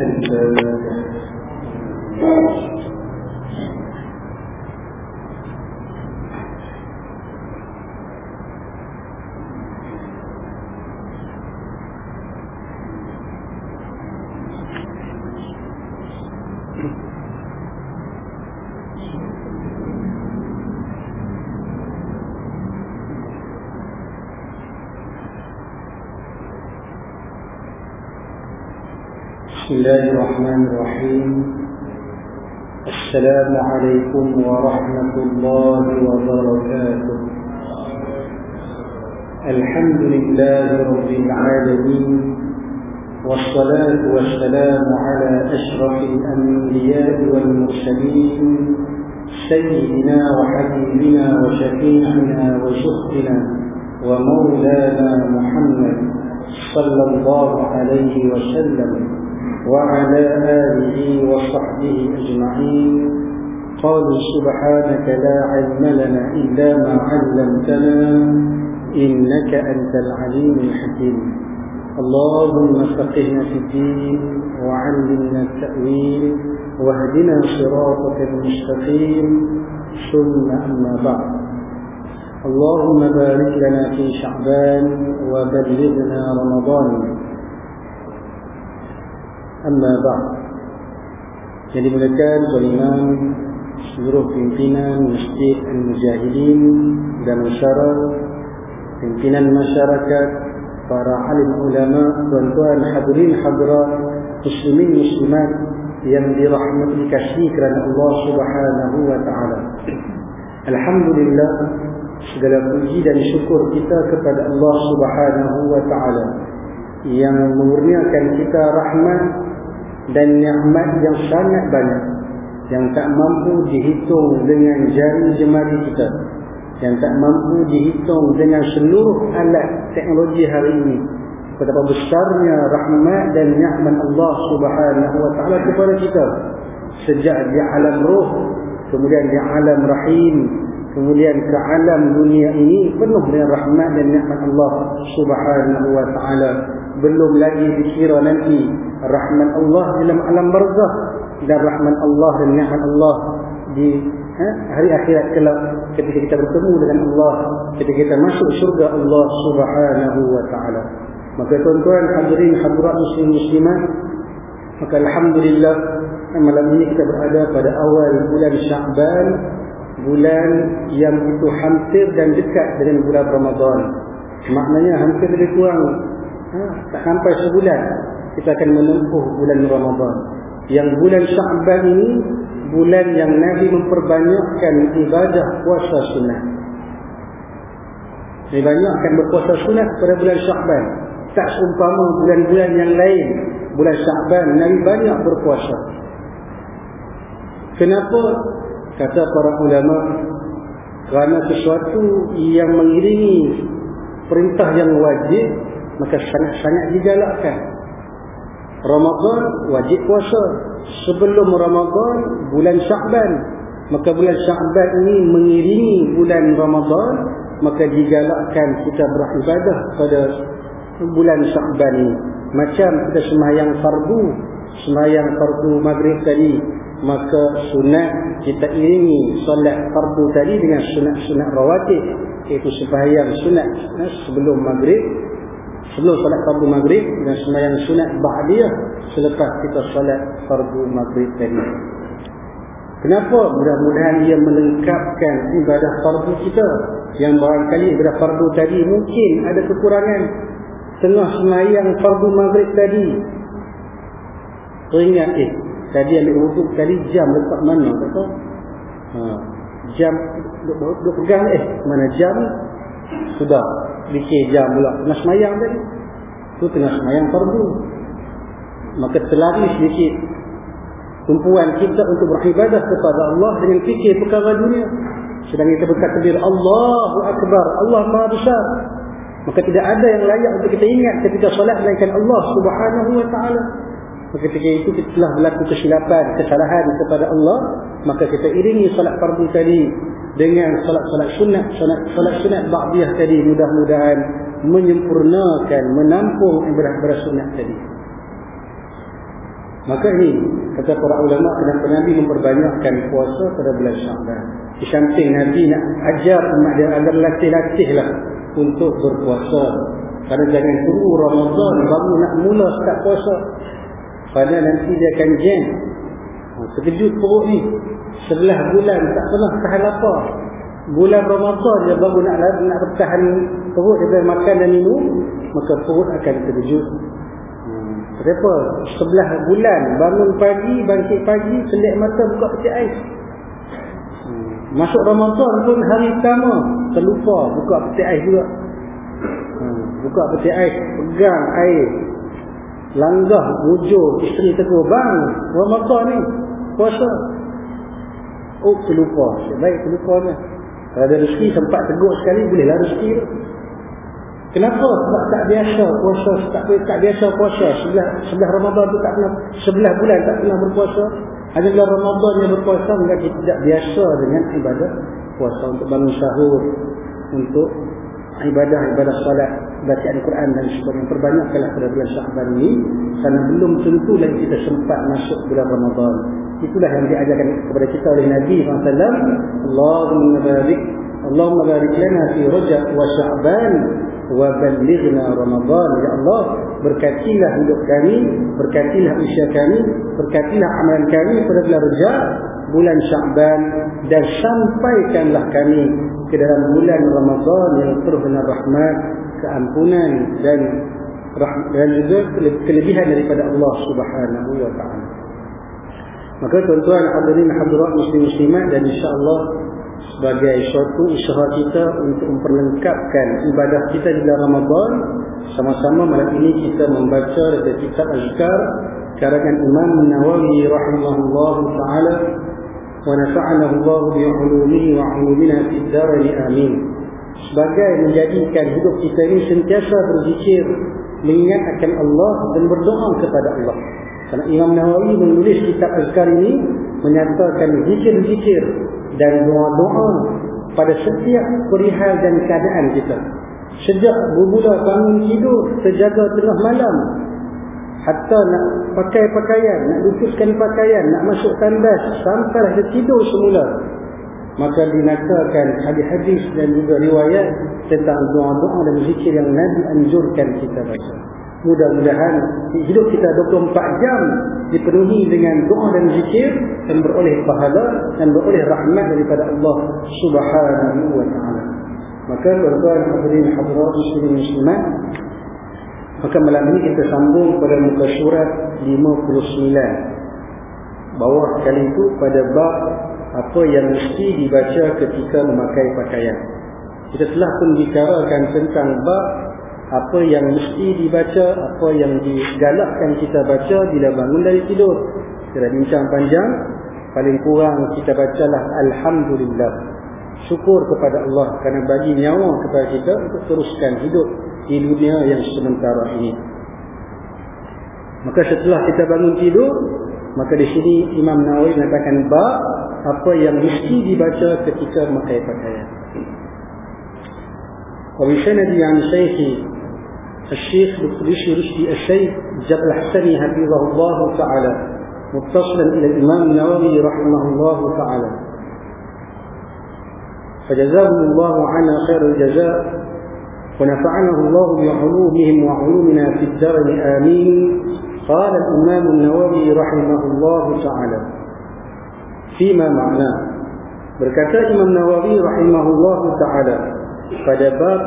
Thank you. الرحمن الرحيم. السلام عليكم ورحمة الله وبركاته. الحمد لله رب العالمين والصلاة والسلام على أشرف الأنبياء والمرسلين سيدنا وحبيبنا وشفيعنا وشهدنا ومولانا محمد صلى الله عليه وسلم. وعلى آله وصحبه أجمعين. قالوا سبحانك لا علم لنا إلا ما علمتنا إنك أنت العليم الحكيم. اللهم فقهنا في الدين وعلمنا التأويل واهدنا صراطك المستقيم. ثم أما بعد. اللهم بارك لنا في شعبان وبلغنا رمضان. Amma ba'd. Jadi mulakan Tuan Imam seluruh pimpinan Masjid Al-Mujahidin dan masyarakat pimpinan masyarakat para alim ulama tuan-tuan hadirin hadirat muslimin muslimat yang dirahmati kasih kerana Allah Subhanahu wa taala. Alhamdulillah segala puji dan syukur kita kepada Allah Subhanahu wa taala yang mengurniakan kita rahmat dan nikmat yang sangat banyak yang tak mampu dihitung dengan jari jemari kita yang tak mampu dihitung dengan seluruh alat teknologi hari ini. Betapa besarnya rahmat dan nikmat Allah Subhanahu wa taala kepada kita. Sejak di alam roh kemudian di alam rahim kemudian ke alam dunia ini penuh dengan rahmat dan nikmat Allah Subhanahu wa taala. Belum lagi dikira nanti rahmat Allah dalam alam barzah dan rahmat Allah dan nikmat Allah di ha, hari akhirat kelak ketika kita bertemu dengan Allah ketika kita masuk syurga Allah Subhanahu wa taala. Maka tuan-tuan hadirin hadirat muslim muslimat maka alhamdulillah malam ini kita berada pada awal bulan Syaban bulan yang itu hampir dan dekat dengan bulan Ramadan. Maknanya hampir lebih kurang ha, tak sampai sebulan kita akan menempuh bulan Ramadan. Yang bulan Syaban ini bulan yang Nabi memperbanyakkan ibadah puasa sunat. Nabi banyak akan berpuasa sunat pada bulan Syaban. Tak seumpama bulan-bulan yang lain. Bulan Syaban Nabi banyak berpuasa. Kenapa? Kata para ulama kerana sesuatu yang mengiringi perintah yang wajib maka sangat-sangat digalakkan. Ramadan wajib puasa. Sebelum Ramadan bulan Syaban. Maka bulan Syaban ini mengiringi bulan Ramadan, maka digalakkan kita beribadah pada bulan Syaban ini. Macam kita semayang fardu, semayang fardu maghrib tadi, maka sunat kita iringi solat fardu tadi dengan sunat-sunat rawatib, iaitu sembahyang sunat eh, sebelum maghrib sebelum solat fardu maghrib dan sembahyang sunat ba'diyah selepas kita solat fardu maghrib tadi. Kenapa? Mudah-mudahan ia melengkapkan ibadah fardu kita yang barangkali ibadah fardu tadi mungkin ada kekurangan tengah sembahyang fardu maghrib tadi. Teringat eh tadi ambil wuduk tadi jam letak mana kata? Ha, jam duk, duk pegang eh mana jam sudah fikir jam pula. Tengah semayang tadi. Tu tengah semayang fardu. Maka terlari sedikit. Tumpuan kita untuk beribadah kepada Allah dengan fikir perkara dunia. Sedang kita berkata Allahu Akbar Allah Maha Besar. Maka tidak ada yang layak untuk kita ingat ketika solat melainkan Allah Subhanahu Wa Taala maka ketika itu telah berlaku kesilapan kesalahan kepada Allah maka kita iringi solat fardu tadi dengan salat-salat sunat, salat-salat sunat ba'diyah tadi mudah-mudahan menyempurnakan, menampung ibadah-ibadah sunat tadi. Maka ini kata para ulama kenapa Nabi memperbanyakkan puasa pada bulan Syaban. Di samping Nabi nak ajar umat dia agar latih-latihlah untuk berpuasa. Karena jangan tunggu Ramadan baru nak mula start puasa. Pada nanti dia akan jam. Ha, terkejut perut ni. Sebelah bulan tak pernah tahan lapar. Bulan Ramadan dia baru nak nak bertahan perut dia makan dan minum. Maka perut akan terkejut. Kenapa? Sebelah bulan bangun pagi, bangkit pagi, selik mata buka peti ais. Hmm. Masuk Ramadan pun hari pertama terlupa buka peti ais juga. Buka peti ais, pegang air. Langgah wujud isteri tegur, "Bang, Ramadan ni puasa." Oh, terlupa. Baik terlupa ni. Kalau ada rezeki sempat tegur sekali bolehlah rezeki tu. Kenapa? Sebab tak biasa puasa, tak, tak biasa puasa. Sebelah, sebelah Ramadan tu tak pernah, sebelah bulan tak pernah berpuasa. Hanya bulan Ramadan yang berpuasa, kita tidak biasa dengan ibadah puasa untuk bangun sahur, untuk ibadah, ibadah salat, bacaan Quran dan sebagainya. Perbanyakkanlah pada bulan Syahban ini, kerana belum tentu lagi kita sempat masuk bulan Ramadan. Itulah yang diajarkan kepada kita oleh Nabi SAW. Allahumma barik, Allahumma barik lana fi rajab wa sya'ban wa balighna ramadan ya Allah berkatilah hidup kami berkatilah usia kami berkatilah amalan kami pada bulan Rejab bulan Syaban dan sampaikanlah kami ke dalam bulan Ramadan yang penuh dengan rahmat keampunan dan dan juga kelebihan daripada Allah Subhanahu wa taala. Maka tuan-tuan hadirin hadirat muslim muslimat dan insya-Allah sebagai suatu usaha kita untuk memperlengkapkan ibadah kita di dalam Ramadan sama-sama malam ini kita membaca dari kitab Azkar karangan Imam Nawawi rahimahullah taala bi 'ulumihi wa 'ulumina fid darin amin sebagai menjadikan hidup kita ini sentiasa berzikir mengingat akan Allah dan berdoa kepada Allah karena Imam Nawawi menulis kitab Azkar ini menyatakan zikir-zikir dan doa-doa pada setiap perihal dan keadaan kita. Sejak bermula bangun tidur, terjaga tengah malam, hatta nak pakai pakaian, nak lukiskan pakaian, nak masuk tandas, sampai dah tidur semula. Maka dinakakan hadis-hadis dan juga riwayat tentang doa-doa dan zikir yang Nabi anjurkan kita baca. Mudah-mudahan hidup kita 24 jam dipenuhi dengan doa dan zikir dan beroleh pahala dan beroleh rahmat daripada Allah Subhanahu wa taala. Maka tuan-tuan hadirin hadirat muslimin muslimat maka malam ini kita sambung pada muka surat 59. Bawah kali itu pada bab apa yang mesti dibaca ketika memakai pakaian. Kita telah pun bicarakan tentang bab apa yang mesti dibaca, apa yang digalakkan kita baca bila bangun dari tidur. Kita bincang panjang, paling kurang kita bacalah Alhamdulillah. Syukur kepada Allah kerana bagi nyawa kepada kita untuk teruskan hidup di dunia yang sementara ini. Maka setelah kita bangun tidur, maka di sini Imam Nawawi mengatakan bab apa yang mesti dibaca ketika memakai pakaian. Wa bi sanadi an shaykhi الشيخ بشر رشدي الشيخ جبل حسني حفظه الله تعالى متصلا إلى الإمام النووي رحمه الله تعالى فجزاهم الله عنا خير الجزاء ونفعنا الله بعلومهم وعلومنا في الدار آمين قال الإمام النووي رحمه الله تعالى فيما معناه berkata Imam Nawawi rahimahullah taala pada bab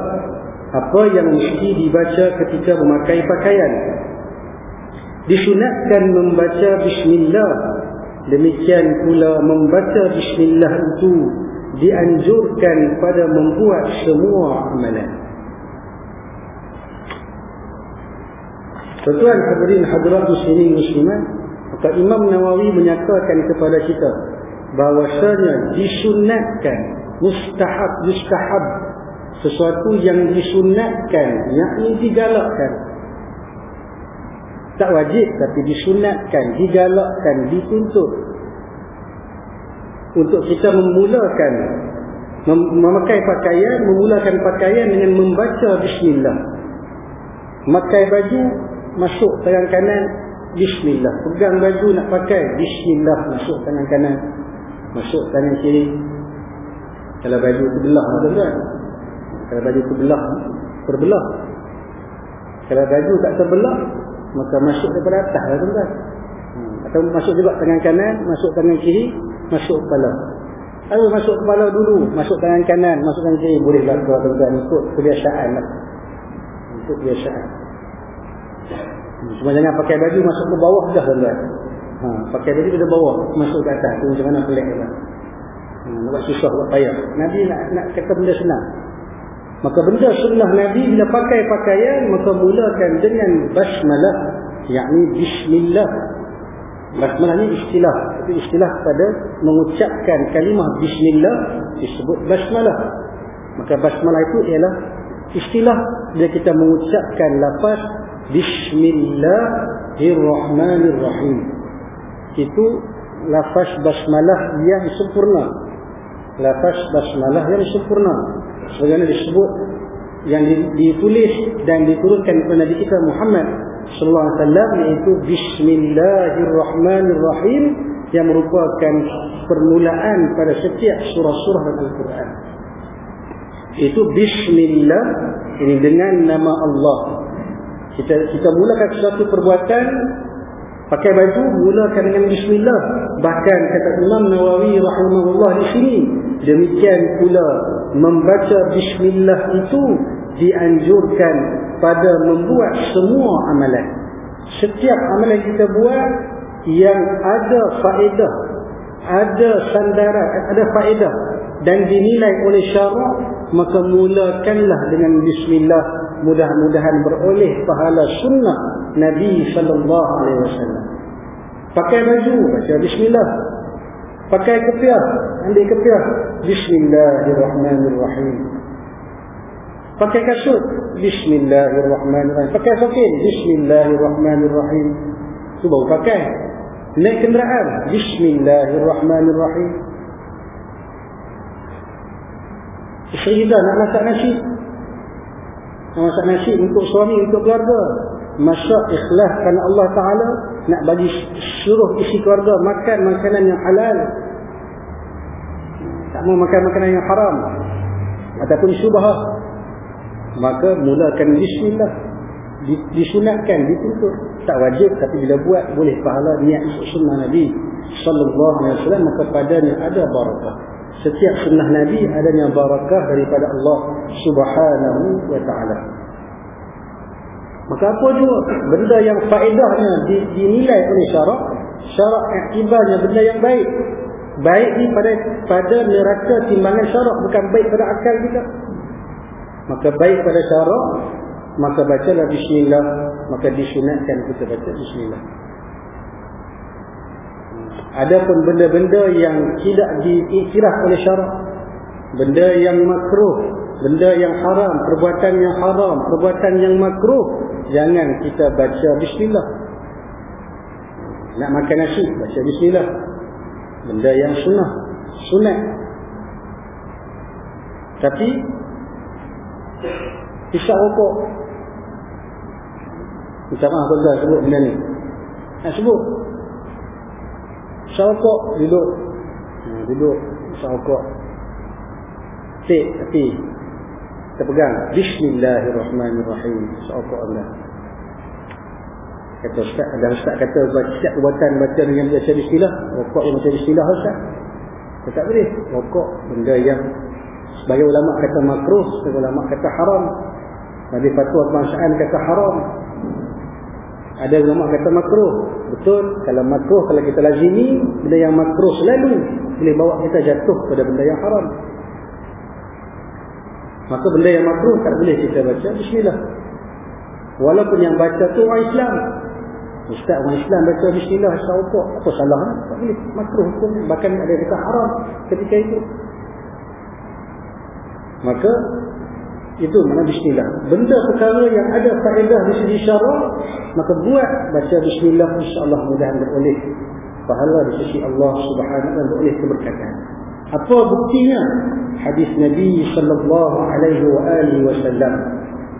apa yang mesti dibaca ketika memakai pakaian disunatkan membaca bismillah demikian pula membaca bismillah itu dianjurkan pada membuat semua amalan Tuan hadirin hadirat muslimin muslimat maka Imam Nawawi menyatakan kepada kita bahawasanya disunatkan mustahab mustahab. Sesuatu yang disunatkan yakni digalakkan. Tak wajib tapi disunatkan digalakkan dituntut. Untuk kita memulakan mem memakai pakaian memulakan pakaian dengan membaca bismillah. Memakai baju masuk tangan kanan Bismillah. Pegang baju nak pakai. Bismillah. Masuk tangan kanan. Masuk tangan kiri. Kalau baju tu belah. Kan? Kalau baju tu belah. Terbelah. Kalau baju tak terbelah. Maka masuk daripada atas. Kan? Atau masuk juga tangan kanan. Masuk tangan kiri. Masuk kepala. Kalau masuk kepala dulu. Masuk tangan kanan. Masuk tangan kiri. Boleh lah. Ikut kebiasaan. Lah. Ikut kebiasaan. Cuma jangan pakai baju masuk ke bawah dah tuan Ha, pakai baju ke bawah masuk ke atas. Itu macam mana pelik. Ha, nak susah buat payah. Nabi nak nak kata benda senang. Maka benda sunnah Nabi bila pakai pakaian maka mulakan dengan basmalah yakni bismillah. Basmalah ni istilah. Itu istilah pada mengucapkan kalimah bismillah disebut basmalah. Maka basmalah itu ialah istilah bila kita mengucapkan lafaz Bismillahirrahmanirrahim. Itu lafaz basmalah yang sempurna. Lafaz basmalah yang sempurna. Sebagaimana disebut yang ditulis dan diturunkan kepada Nabi kita Muhammad sallallahu alaihi wasallam iaitu Bismillahirrahmanirrahim yang merupakan permulaan pada setiap surah-surah dalam Al-Quran. Itu bismillah ini dengan nama Allah kita kita mulakan sesuatu perbuatan pakai baju mulakan dengan bismillah. Bahkan kata Imam Nawawi rahimahullah di sini demikian pula membaca bismillah itu dianjurkan pada membuat semua amalan. Setiap amalan kita buat yang ada faedah ada sandaran ada faedah dan dinilai oleh syarak maka mulakanlah dengan bismillah mudah-mudahan beroleh pahala sunnah Nabi sallallahu alaihi wasallam. Pakai baju baca bismillah. Pakai kepiah, ambil kepiah bismillahirrahmanirrahim. Pakai kasut bismillahirrahmanirrahim. Pakai sokin bismillahirrahmanirrahim. Baru pakai. Naik kenderaan bismillahirrahmanirrahim. Kita nak masak nasi masak nasi untuk suami untuk keluarga. Masak ikhlas kerana Allah Ta'ala nak bagi suruh isi keluarga makan makanan yang halal. Tak mau makan makanan yang haram. Ataupun syubah maka mulakan bismillah. Disunatkan, dituntut tak wajib tapi bila buat boleh pahala niat sunnah Nabi. Sallallahu alaihi wasallam maka padanya ada barakah setiap sunnah Nabi adanya barakah daripada Allah subhanahu wa ta'ala. Maka apa juga benda yang faedahnya dinilai oleh syarak, syarak ibadah benda yang baik. Baik ni pada pada neraka timbangan syarak bukan baik pada akal kita. Maka baik pada syarak, maka bacalah bismillah, maka disunatkan kita baca bismillah. Adapun benda-benda yang tidak diiktiraf oleh syarak, benda yang makruh, benda yang haram, perbuatan yang haram, perbuatan yang makruh, jangan kita baca bismillah. Nak makan nasi, baca bismillah. Benda yang sunnah, sunat. Tapi isyak rokok. Macam mana tuan sebut benda ni? Nak sebut? Syarokok duduk. Hmm, Duduk. Syarokok Tik tapi Kita pegang. Bismillahirrahmanirrahim. Syarokok Allah. Kata Ustaz Ada Ustaz kata Setiap perbuatan baca dengan biasa bismillah Rokok yang macam bismillah Ustaz. Kita tak boleh. Rokok benda yang Sebagai ulama kata makruh Sebagai ulama kata haram. Nabi Fatwa Kebangsaan kata haram ada ulama kata makruh. Betul. Kalau makruh, kalau kita lazimi, benda yang makruh selalu boleh bawa kita jatuh pada benda yang haram. Maka benda yang makruh tak boleh kita baca. Bismillah. Walaupun yang baca tu orang Islam. Ustaz orang Islam baca Bismillah. Apa salah? Tak boleh. Makruh pun. Bahkan ada kata haram ketika itu. Maka itu mana bismillah. Benda perkara yang ada faedah di segi syarak, maka buat baca bismillah insya-Allah mudah beroleh pahala di sisi Allah Subhanahu wa taala keberkatan. Apa buktinya? Hadis Nabi sallallahu alaihi wa alihi wasallam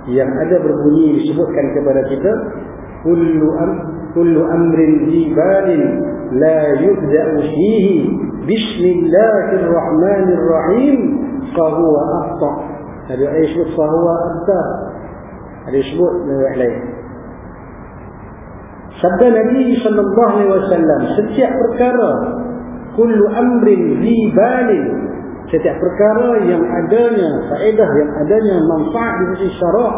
yang ada berbunyi disebutkan kepada kita kullu am kullu amrin jibalin la yubda'u fihi bismillahirrahmanirrahim fa huwa afta ada ayat sebut fa huwa afta ada sebut ayat lain. Sabda Nabi sallallahu alaihi wasallam setiap perkara kullu amrin jibalin setiap perkara yang adanya faedah yang adanya manfaat di sisi syarak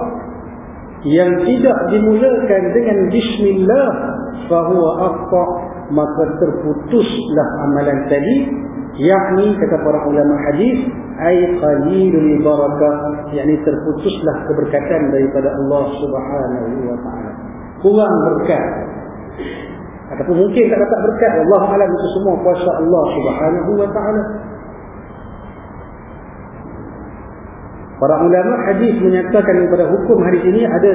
yang tidak dimulakan dengan bismillah fahuwa aqta maka terputuslah amalan tadi yakni kata para ulama hadis ay qalilul barakah yakni terputuslah keberkatan daripada Allah Subhanahu wa taala. Kurang berkat. Ataupun mungkin tak dapat berkat. Allah alam itu semua kuasa Allah Subhanahu wa taala. Para ulama hadis menyatakan kepada hukum hadis ini ada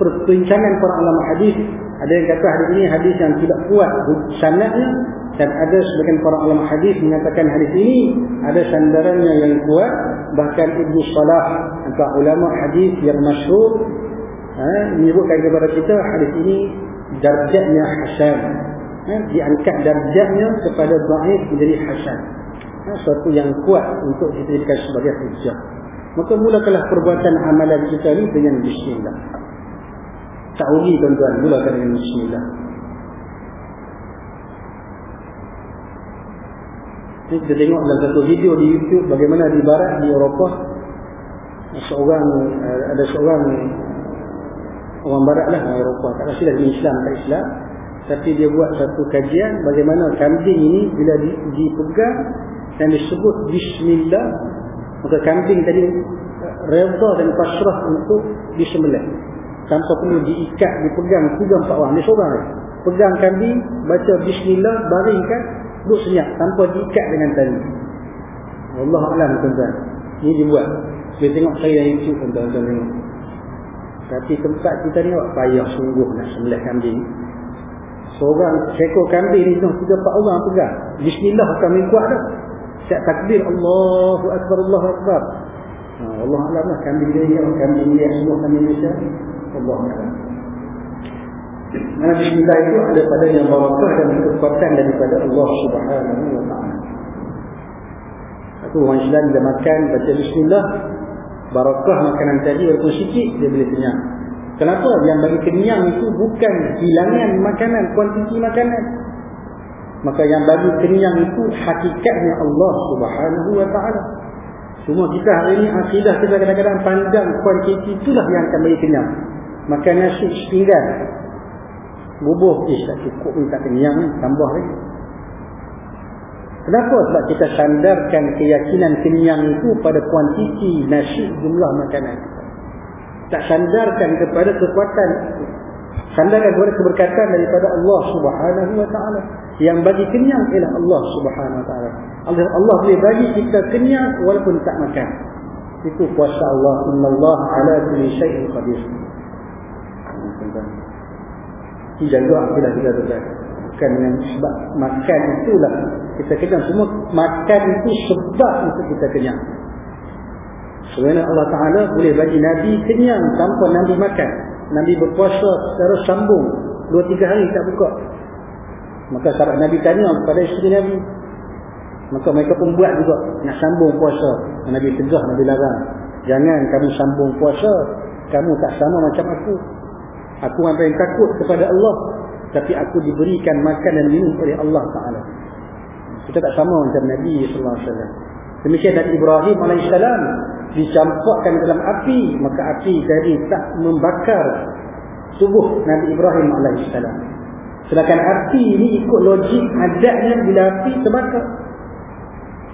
perbincangan para ulama hadis. Ada yang kata hadis ini hadis yang tidak kuat sanadnya dan ada sebagian para ulama hadis menyatakan hadis ini ada sandarannya yang kuat bahkan Ibnu Salah antara ulama hadis yang masyhur eh, menyebutkan kepada kita hadis ini darjatnya hasan. Eh, diangkat darjatnya kepada dhaif menjadi hasan. Eh, suatu yang kuat untuk dijadikan sebagai hujjah. Maka mulakanlah perbuatan amalan kita ni dengan bismillah. Rugi tuan-tuan, mulakan dengan bismillah. Ini kita tengok dalam satu video di YouTube bagaimana di barat, di Eropah seorang, eh, ada seorang orang barat lah Eropah, tak rasa lah Islam, tak Islam tapi dia buat satu kajian bagaimana kambing ini bila dipegang dan disebut Bismillah Maka kambing tadi reda dan pasrah untuk disembelih. Tanpa perlu diikat, dipegang, tiga empat orang. Dia seorang. Pegang kambing, baca bismillah, baringkan, duduk senyap. Tanpa diikat dengan tali. Allah Alam tuan-tuan. Ini dibuat. Dia tengok saya yang YouTube tuan-tuan tengok. Tapi tempat kita ni awak payah sungguh nak sembelih kambing. Seorang seekor kambing ni tiga empat orang pegang. Bismillah kami kuat dah. Setiap takbir Allahu Akbar Allahu Akbar. Ha, Allah Alam lah kambing dia yang kambing dia semua kambing Malaysia. Allah Alam. Mana bismillah itu ada pada yang barakah dan kekuatan daripada Allah Subhanahu wa taala. Satu orang Islam dia makan baca bismillah barakah makanan tadi walaupun sikit dia boleh kenyang. Kenapa? Yang bagi kenyang itu bukan hilangan makanan, kuantiti makanan. Maka yang bagi kenyang itu hakikatnya Allah subhanahu wa ta'ala. Cuma kita hari ini akidah kita kadang-kadang pandang kuantiti itulah yang akan bagi kenyang. Maka nasi setinggal. Bubuh, eh tak cukup ni tak kenyang ni, tambah lagi. Kenapa? Sebab kita sandarkan keyakinan kenyang itu pada kuantiti nasi jumlah makanan. Tak sandarkan kepada kekuatan. Sandarkan kepada keberkatan daripada Allah Subhanahu wa taala. Yang bagi kenyang ialah Allah Subhanahu wa taala. Allah Allah boleh bagi kita kenyang walaupun tak makan. Itu kuasa Allah. Innallaha ala kulli syai'in qadir jaga bila kita berada bukan dengan sebab makan itulah kita kenyang semua makan itu sebab untuk kita kenyang sebenarnya Allah Ta'ala boleh bagi Nabi kenyang tanpa Nabi makan. Nabi berpuasa secara sambung. Dua tiga hari tak buka. Maka sahabat Nabi tanya kepada isteri Nabi. Maka mereka pun buat juga. Nak sambung puasa. Nabi tegah, Nabi larang. Jangan kamu sambung puasa. Kamu tak sama macam aku Aku yang takut kepada Allah Tapi aku diberikan makan dan minum oleh Allah Ta'ala Kita tak sama macam Nabi SAW Demikian Nabi Ibrahim AS dicampakkan dalam api, maka api tadi tak membakar tubuh Nabi Ibrahim AS. Sedangkan api ini ikut logik adatnya bila api terbakar.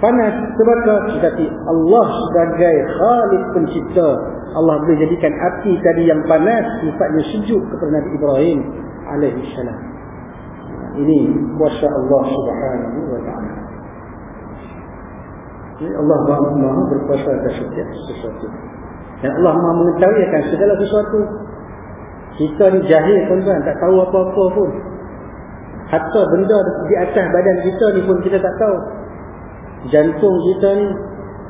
Panas terbakar. Tetapi Allah sebagai khalik pencipta. Allah boleh jadikan api tadi yang panas sifatnya sejuk kepada Nabi Ibrahim AS. Ini kuasa Allah subhanahu wa ta'ala. Allah maha berkuasa atas setiap sesuatu. Dan Allah maha mengetahui akan segala sesuatu. Kita ni jahil tuan-tuan, tak tahu apa-apa pun. Hatta benda di atas badan kita ni pun kita tak tahu. Jantung kita ni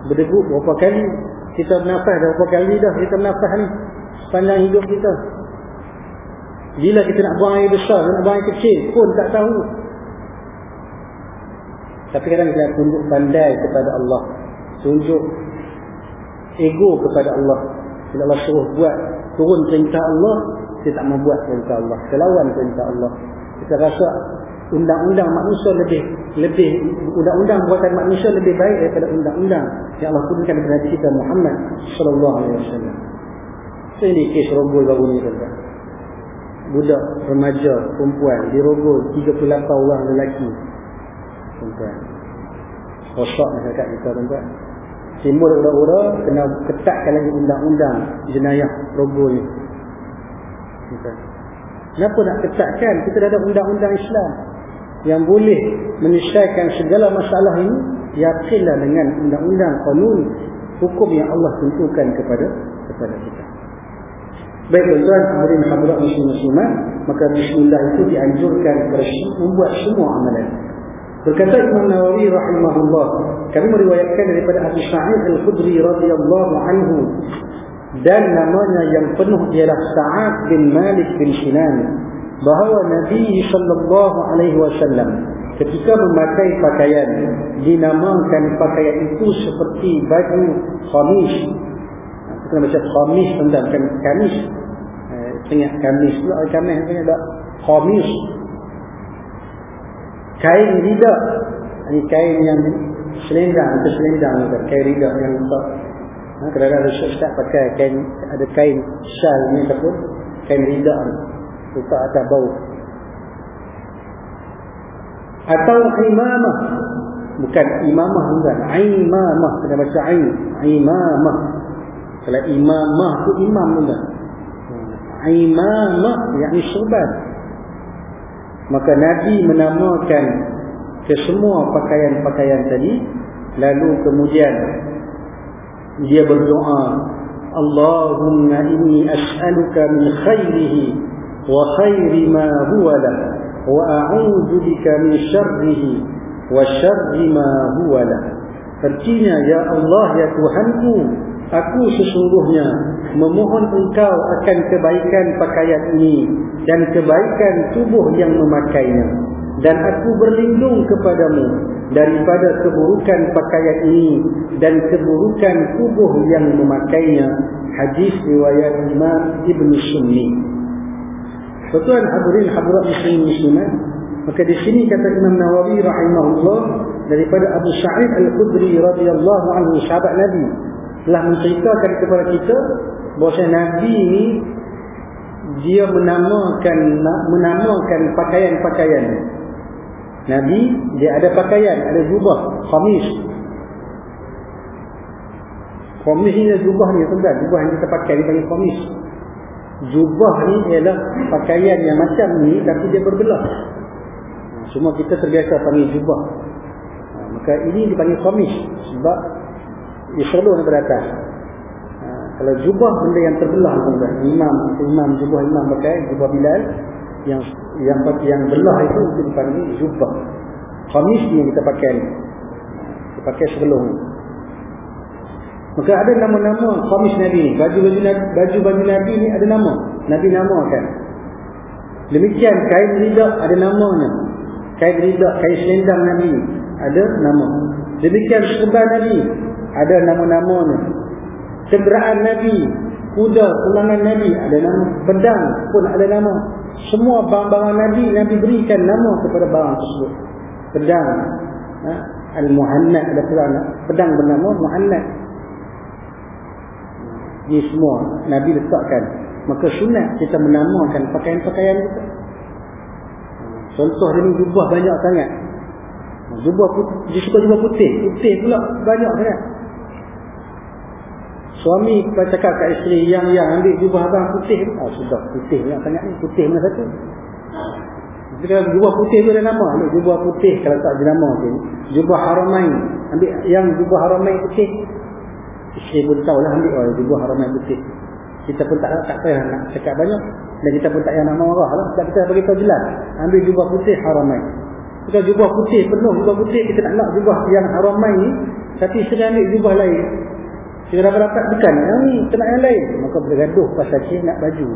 berdegup berapa kali. Kita bernafas berapa kali dah kita bernafas ni. Sepanjang hidup kita. Bila kita nak buang air besar, nak buang air kecil pun tak tahu. Tapi kadang kita tunjuk pandai kepada Allah. Tunjuk ego kepada Allah. Bila Allah suruh buat turun perintah Allah, kita tak mau buat perintah Allah. Kita lawan perintah Allah. Kita rasa undang-undang manusia lebih lebih undang-undang buatan manusia lebih baik daripada undang-undang yang Allah turunkan kepada Nabi kita Muhammad sallallahu alaihi wasallam. Ini kes rogol baru ni tuan Budak remaja perempuan dirogol 38 orang lelaki. Tuan-tuan. Rosak masyarakat kita tuan-tuan. Timbul ura-ura kena ketatkan lagi undang-undang jenayah rogol ni. Tuan-tuan. Kenapa nak ketatkan? Kita dah ada undang-undang Islam yang boleh menyelesaikan segala masalah ini yakinlah dengan undang-undang kanun hukum yang Allah tentukan kepada kepada kita. Baik tuan-tuan hadirin hadirat muslim-muslimat maka bismillah itu dianjurkan membuat semua amalan. Berkata Imam Nawawi rahimahullah kami meriwayatkan daripada Abu Sa'id Al-Khudri radhiyallahu anhu dan namanya yang penuh ialah Sa'ad bin Malik bin Sinan bahawa Nabi sallallahu alaihi wasallam ketika memakai pakaian dinamakan pakaian itu seperti baju khamis. Kita baca khamis tentang kan kamis. Eh, kamis pula kamis tengah tak? Khamis. Kain rida ini kain yang selendang itu selendang kain rida yang tak ha, kadang-kadang ada pakai kain ada kain syal ni ataupun kain rida Lupa atas bau. Atau imamah. Bukan imamah bukan. Imamah. Kena baca ain. Imamah. Kalau imamah tu imam bukan? Imamah Yang surban Maka Nabi menamakan Kesemua pakaian-pakaian tadi Lalu kemudian Dia berdoa Allahumma inni as'aluka min khairihi وخير ما هو له وأعوذ بك من شره وشر ما هو له Artinya, Ya Allah, Ya Tuhanku, aku sesungguhnya memohon engkau akan kebaikan pakaian ini dan kebaikan tubuh yang memakainya. Dan aku berlindung kepadamu daripada keburukan pakaian ini dan keburukan tubuh yang memakainya. Hadis riwayat Imam Ibn Sunni. Betul hadirin hadirat muslimin muslimat. Maka di sini kata Imam Nawawi rahimahullah daripada Abu Sa'id Al-Khudri radhiyallahu anhu sahabat Nabi telah menceritakan kepada kita bahawa Nabi ini dia menamakan menamakan pakaian-pakaian. Nabi dia ada pakaian, ada jubah, khamis. Khamis ini jubah ni tuan, jubah yang kita pakai dipanggil khamis. Jubah ni ialah pakaian yang macam ni tapi dia berbelah. Semua kita terbiasa panggil jubah. Ha, maka ini dipanggil komis sebab selalu daripada atas. Ha, kalau jubah benda yang terbelah Imam, imam jubah imam pakai jubah Bilal yang yang yang belah itu dipanggil jubah. Komis yang kita pakai. Kita pakai sebelum Maka ada nama-nama khamis Nabi ni. Baju-baju Nabi, baju-baju Nabi ni ada nama. Nabi namakan. Demikian kain ridak ada namanya. Kain ridak, kain selendang Nabi ada nama. Demikian serban Nabi ada nama-namanya. Kenderaan Nabi, kuda, pulangan Nabi ada nama. Pedang pun ada nama. Semua barang-barang Nabi, Nabi berikan nama kepada barang tersebut. Pedang. Ha? Al-Muhannad ada pula pedang bernama Muhannad ini semua Nabi letakkan. Maka sunat kita menamakan pakaian-pakaian kita. Contoh ini jubah banyak sangat. Jubah putih, dia suka jubah putih. Putih pula banyak sangat. Suami cakap kat isteri yang yang ambil jubah abang putih. Oh, sudah putih banyak sangat ni. Putih mana satu? Jika jubah putih tu ada nama. Ambil jubah putih kalau tak ada nama tu. Jubah haramain ambil yang jubah haramain putih Isteri pun tahu lah ambil orang jubah haram yang putih. Kita pun tak tak payah nak cakap banyak. Dan kita pun tak payah nak marah lah. Sebab kita beritahu jelas. Ambil jubah putih haramai. Kita jubah putih penuh jubah putih. Kita tak nak jubah yang haramai ni. Tapi isteri ambil jubah lain. Kita dapat dapat bukan. Yang ni kita nak yang lain. Maka bergaduh pasal cik nak baju.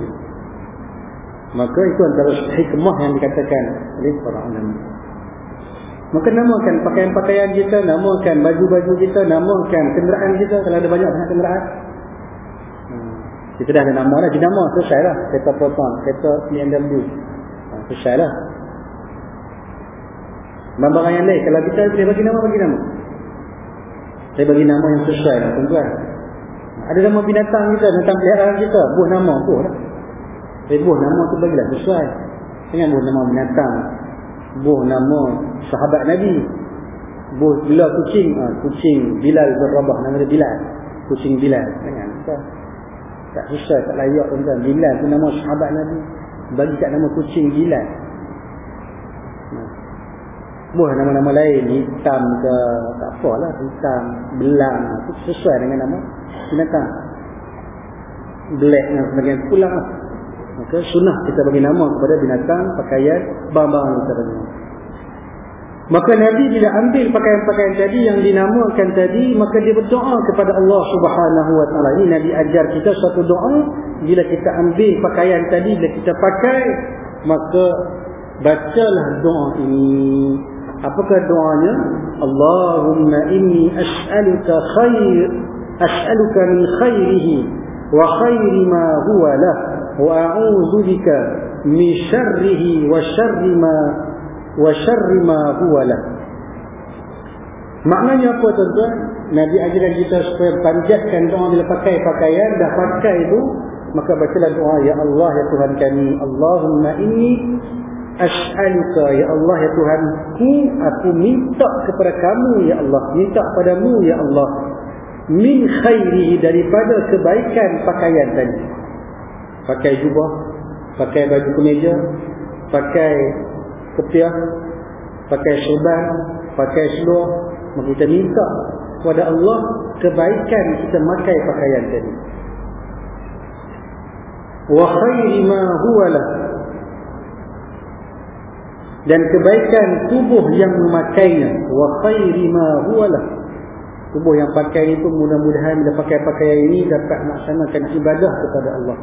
Maka itu antara hikmah yang dikatakan oleh para ulama. Maka namakan pakaian-pakaian kita, namakan baju-baju kita, namakan kenderaan kita kalau ada banyak banyak kenderaan. Hmm. Kita dah ada nama dah, jenama selesai lah. Kereta Proton, kereta BMW. Ha, selesai lah. Barang yang lain, kalau kita boleh bagi nama, bagi nama. Saya bagi nama yang sesuai lah, tuan-tuan. Ada nama binatang kita, binatang peliharaan kita, buah nama, buah lah. Eh, buah nama tu bagilah sesuai. Jangan buah nama binatang. Buah nama sahabat Nabi. Buah bila kucing, ha, kucing Bilal berrabah, nama dia Bilal. Kucing Bilal. Jangan, tak. Tak sesuai, tak layak tuan-tuan. Bilal tu nama sahabat Nabi. Bagi kat nama kucing Bilal buah nama-nama lain hitam ke tak apalah hitam belang sesuai dengan nama binatang black dan sebagainya pulang lah. Maka sunnah kita bagi nama kepada binatang pakaian kita bagi maka Nabi bila ambil pakaian-pakaian tadi yang dinamakan tadi maka dia berdoa kepada Allah subhanahu wa ta'ala. Ini Nabi ajar kita satu doa. Bila kita ambil pakaian tadi bila kita pakai maka bacalah doa ini. Apakah doanya? Allahumma inni as'aluka khair as'aluka min khairihi wa khairi ma huwa lah wa a'udzu bika min syarrihi wa syarri ma wa syarri ma huwa. Maknanya apa tuan-tuan? Nabi ajarkan kita supaya panjatkan doa bila pakai pakaian dah pakai itu maka bacalah doa ya Allah ya Tuhan kami Allahumma inni As'aluka ya Allah ya Tuhanku aku minta kepada kamu ya Allah minta padamu ya Allah min khairi daripada kebaikan pakaian tadi pakai jubah pakai baju kemeja pakai ketiak pakai serban pakai seluar. Kita minta kepada Allah kebaikan kita memakai pakaian tadi. Wa khairi ma huwa lah. Dan kebaikan tubuh yang memakainya. Wa khairi ma huwalah tubuh yang pakai itu mudah-mudahan bila pakai pakaian ini dapat melaksanakan ibadah kepada Allah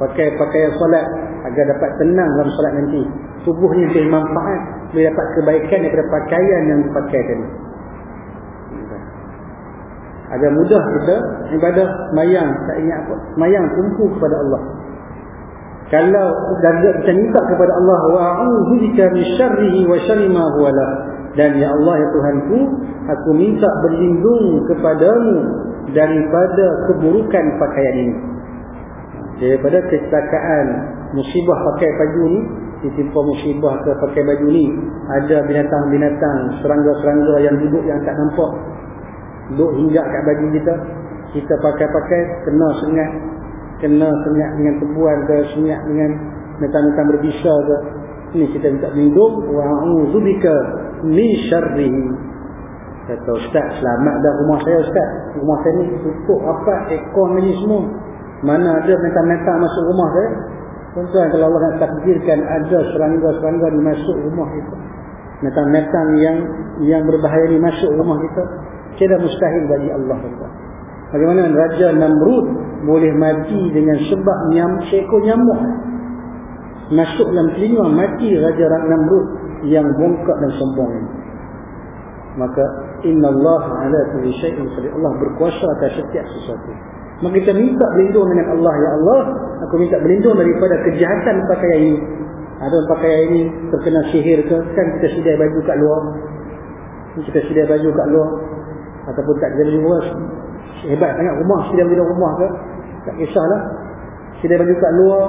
pakai pakaian solat agar dapat tenang dalam solat nanti. Tubuh ini bermanfaat boleh dapat kebaikan daripada pakaian yang dipakai tadi. Agar mudah kita ibadah mayang. Tak ingat apa. Mayang tumpu kepada Allah. Kalau dan kita minta kepada Allah wa a'udzu bika min syarrihi wa syarri ma huwa la dan ya Allah ya Tuhanku aku minta berlindung kepadamu daripada keburukan pakaian ini daripada kecelakaan musibah pakai baju ni ditimpa musibah ke pakai baju ni ada binatang-binatang serangga-serangga yang duduk yang tak nampak duduk hingga kat baju kita kita pakai-pakai kena sengat kena senyap dengan tebuan ke senyap dengan metang-metang berbisa ke ini kita minta lindung wa'udzubika min syarrihi. Kata ustaz selamat dah rumah saya ustaz. Rumah saya ni tutup apa ekor ni semua mana ada metang-metang masuk rumah saya tuan-tuan kalau Allah nak takdirkan ada serangga-serangga ni masuk rumah kita metang-metang yang yang berbahaya ni masuk rumah kita kira mustahil bagi Allah Bagaimana Raja Namrud boleh mati dengan sebab nyam, seekor nyamuk. Masuk dalam telinga mati Raja Namrud yang bongkak dan sombong ini. Maka Inna Allah ala kulli qadir. Allah berkuasa atas setiap sesuatu. Maka kita minta berlindung dengan Allah ya Allah, aku minta berlindung daripada kejahatan pakaian ini. Ada pakaian ini terkena sihir ke? Kan kita sedia baju kat luar. Kita sedia baju kat luar ataupun tak jadi luar hebat sangat rumah sudah bila rumah ke tak kisahlah sudah baju kat luar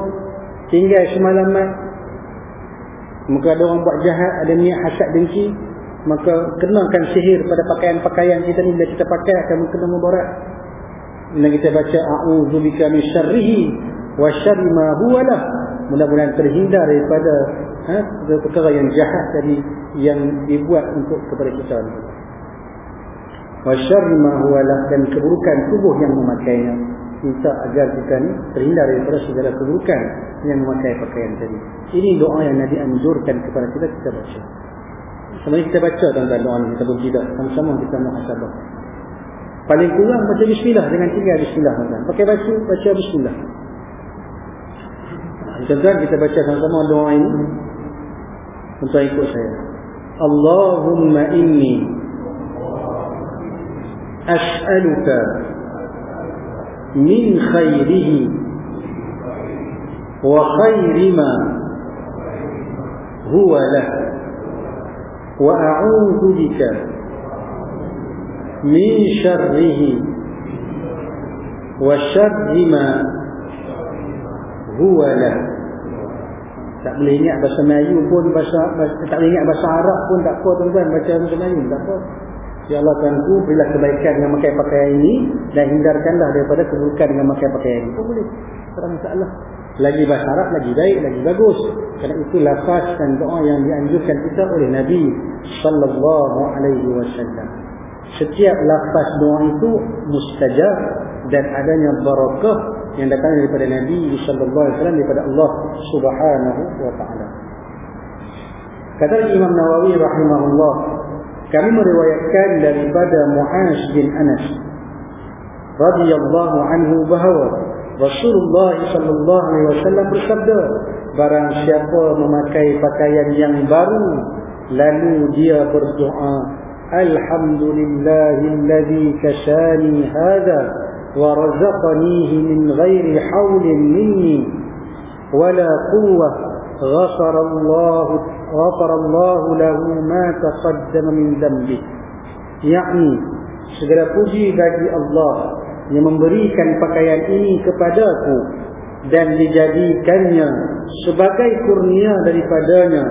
tinggal semalaman maka ada orang buat jahat ada niat hasad dengki maka kenakan sihir pada pakaian-pakaian kita ni bila kita pakai akan kena mudarat dan kita baca a'udzubika min syarrihi wa syarri ma huwa lah mudah-mudahan terhindar daripada ha, perkara yang jahat tadi yang dibuat untuk kepada kita. Wa syarri ma huwa lah dan keburukan tubuh yang memakainya. Minta agar kita ni terhindar daripada segala keburukan yang memakai pakaian tadi. Ini doa yang Nabi anjurkan kepada kita kita baca. Sebenarnya kita baca tentang doa ini kita berjidat sama-sama kita muhasabah paling kurang baca bismillah dengan tinggal bismillah pakai baju baca bismillah Tuan-tuan kita baca sama-sama doa ini. Tuan-tuan ikut saya. Allahumma inni as'aluka min khairihi wa khairi ma huwa lah wa a'udhu bika min syarrihi wa syarri ma huwa lah tak boleh ingat bahasa Melayu pun bahasa, bahasa tak boleh ingat bahasa Arab pun tak apa tuan-tuan baca bahasa Melayu tak apa Ya Allah Tuanku berilah kebaikan dengan memakai pakaian ini dan hindarkanlah daripada keburukan dengan memakai pakaian ini. Oh boleh. Tak masalah. Lagi bahasa Arab lagi baik, lagi bagus. Kerana itu lafaz dan doa yang dianjurkan kita oleh Nabi sallallahu alaihi wasallam. Setiap lafaz doa itu mustajab dan adanya barakah yang datang daripada Nabi sallallahu alaihi wasallam daripada Allah Subhanahu wa taala. Kata Imam Nawawi rahimahullah kami meriwayatkan daripada Mu'az bin Anas radhiyallahu anhu bahawa Rasulullah sallallahu alaihi wasallam bersabda barang siapa memakai pakaian yang baru lalu dia berdoa alhamdulillahilladzi kasani hadha wa razaqanihi min ghairi haulin minni wala quwwah ghafara Allah غفر الله له ما تقدم من ذنبه yakni segala puji bagi Allah yang memberikan pakaian ini kepadaku dan dijadikannya sebagai kurnia daripadanya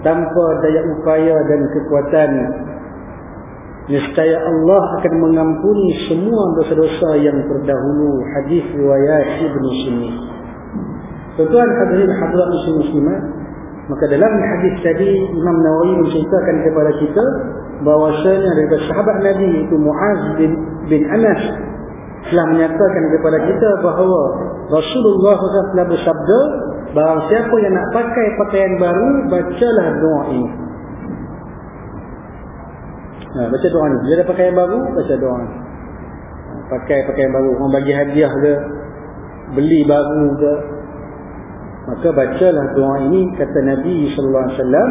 tanpa daya upaya dan kekuatan niscaya Allah akan mengampuni semua dosa-dosa yang terdahulu hadis riwayat Ibnu Sunni Tuan-tuan hadirin hadirat muslim-muslimat Maka dalam hadis tadi Imam Nawawi menceritakan kepada kita bahawasanya daripada sahabat Nabi itu Muaz bin, bin Anas telah menyatakan kepada kita bahawa Rasulullah SAW bersabda bahawa siapa yang nak pakai pakaian baru bacalah doa ini. Nah, baca doa ini. Dia ada pakaian baru, baca doa ini. Pakai pakaian baru. Orang bagi hadiah ke, beli baru ke, Maka bacalah doa ini kata Nabi wasallam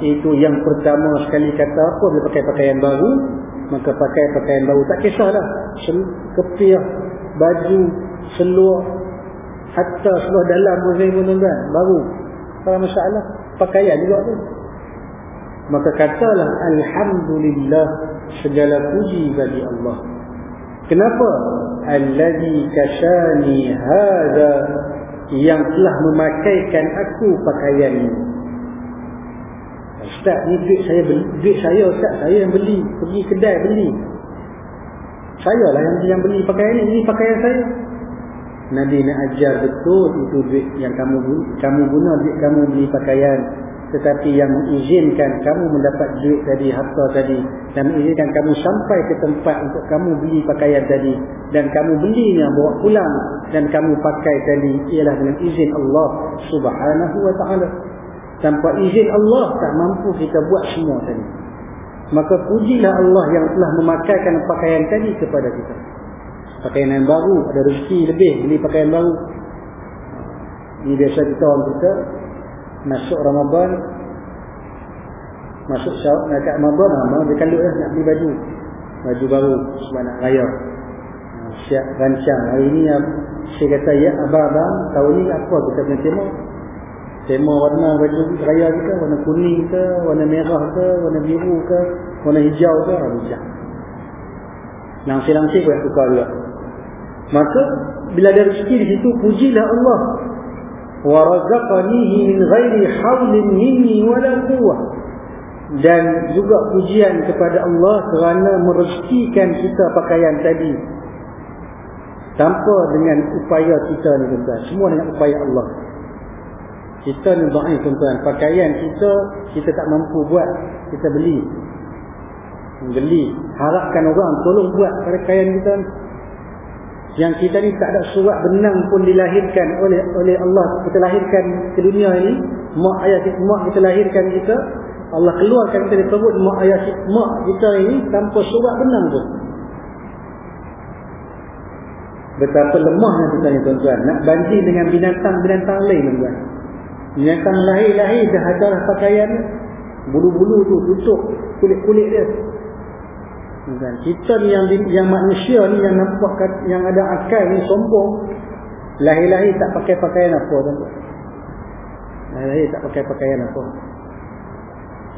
itu yang pertama sekali kata apa dia pakai pakaian baru maka pakai pakaian baru tak kisahlah kepia baju seluar hatta seluar dalam baru tak masalah pakaian juga tu maka katalah alhamdulillah segala puji bagi Allah kenapa allazi kasani hadza yang telah memakaikan aku pakaian. Ustaz, ni duit saya duit saya Ustaz, saya yang beli, pergi kedai beli. Saya lah yang, yang beli pakaian ini, ini pakaian saya. Nabi nak ajar betul itu duit yang kamu kamu guna duit kamu beli pakaian tetapi yang mengizinkan kamu mendapat duit tadi, harta tadi dan mengizinkan kamu sampai ke tempat untuk kamu beli pakaian tadi dan kamu belinya bawa pulang dan kamu pakai tadi ialah dengan izin Allah subhanahu wa ta'ala. Tanpa izin Allah tak mampu kita buat semua tadi. Maka pujilah Allah yang telah memakaikan pakaian tadi kepada kita. Pakaian yang baru ada rezeki lebih beli pakaian baru. Ini biasa kita orang kita masuk Ramadan masuk syawal nak kat Ramadan lama dia kalut lah nak beli baju. Baju baru sebab nak raya. Ha, siap rancang. Hari ni saya kata ya abang-abang tahun ni apa kita punya tema tema warna baju raya kita warna kuning ke warna merah ke warna biru ke warna hijau ke hijau langsir-langsir pun tukar juga. Maka bila ada rezeki di situ pujilah Allah warazaqanihi min ghairi haulin minni wala quwwah dan juga pujian kepada Allah kerana merezekikan kita pakaian tadi. Tanpa dengan upaya kita ni tuan semua dengan upaya Allah. Kita ni dhaif tuan pakaian kita kita tak mampu buat kita beli. Beli. Harapkan orang tolong buat pakaian kita yang kita ni tak ada surat benang pun dilahirkan oleh oleh Allah. Kita lahirkan ke dunia ini mak ayah kita mak kita lahirkan kita. Allah keluarkan kita dari perut mak ayah kita, mak kita ini tanpa surat benang pun betapa lemahnya kita ni tuan-tuan. Nak banding dengan binatang-binatang lain tuan-tuan. Menyatakan lahir-lahir dah ada pakaian Bulu-bulu tu tutup kulit-kulit dia kan? Kita ni yang yang manusia ni yang nampak yang ada akal ni sombong. Lahir-lahir tak pakai pakaian apa tu Lahir-lahir tak pakai pakaian apa?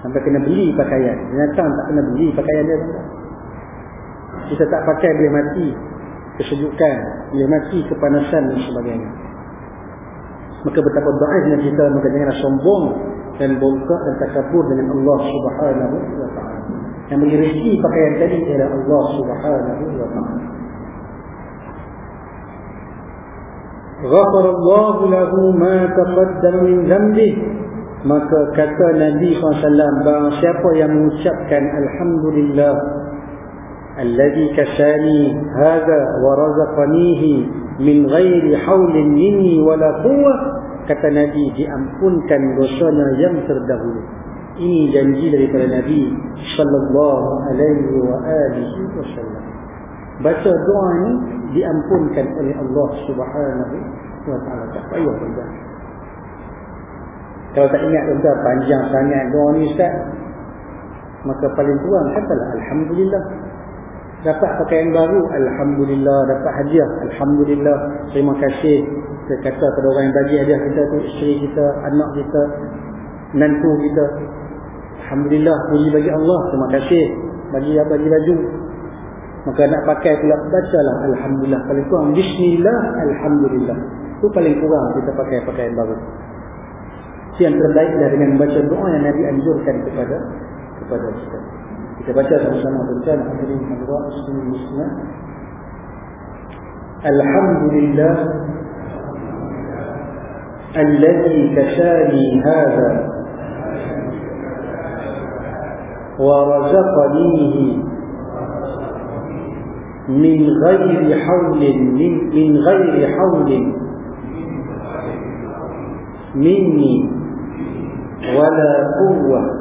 Sampai kena beli pakaian. Binatang tak kena beli pakaian dia tuan. Kita tak pakai boleh mati. Kesejukan. Boleh mati kepanasan dan sebagainya. Maka betapa baiknya kita Maka janganlah sombong Dan bongkak dan takabur dengan Allah subhanahu wa ta'ala Yang beri rezeki pakaian tadi Ialah Allah subhanahu wa ta'ala غفر الله له ما تقدم من ذنبه maka kata Nabi SAW barang siapa yang mengucapkan Alhamdulillah Alladhi kasani hadha wa razaqanihi min ghairi hawlin minni wala quwwah kata Nabi diampunkan dosanya yang terdahulu ini janji daripada Nabi sallallahu alaihi wa alihi wasallam. Baca doa ini diampunkan oleh Allah Subhanahu wa taala. Tak payah tuan kalau tak ingat tuan panjang sangat doa ni ustaz. Maka paling kurang katalah alhamdulillah. Dapat pakaian baru alhamdulillah. Dapat hadiah alhamdulillah. Terima kasih. Kita kata kepada orang yang bagi hadiah kita tu isteri kita anak kita menantu kita alhamdulillah puji bagi Allah terima kasih bagi bagi baju maka nak pakai pula bacalah alhamdulillah paling kurang bismillah alhamdulillah tu paling kurang kita pakai pakaian baru itu yang terbaik dengan baca doa yang Nabi anjurkan kepada kepada kita kita baca sama-sama tuan hadirin hadirat muslimin muslimat Alhamdulillah الذي كساني هذا ورزقنيه من غير حول من, من غير حول مني ولا قوة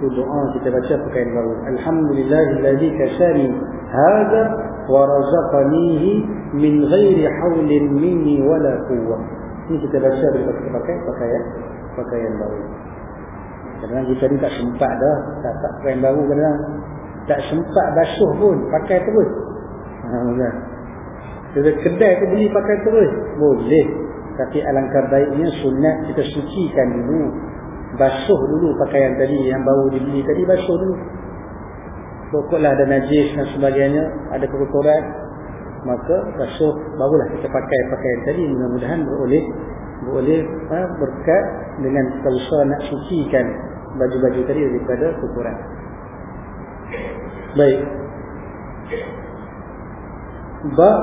دعاء الحمد لله الذي كشاني هذا ورزقنيه من غير حول مني ولا قوة. Ini kita baca dari pakai pakaian pakaian baru. Kadang kita ni tak sempat dah. Tak tak pakaian baru kadang tak sempat basuh pun pakai terus. Ha kita kedai tu beli pakai terus. Boleh. Tapi alangkah baiknya sunat kita sucikan dulu. Basuh dulu pakaian tadi yang baru dibeli tadi basuh dulu. Pokoklah ada najis dan sebagainya ada kekotoran maka basuh barulah kita pakai pakaian tadi. Mudah-mudahan boleh boleh ha, berkat dengan usaha nak sucikan baju-baju tadi daripada kotoran baik. Bab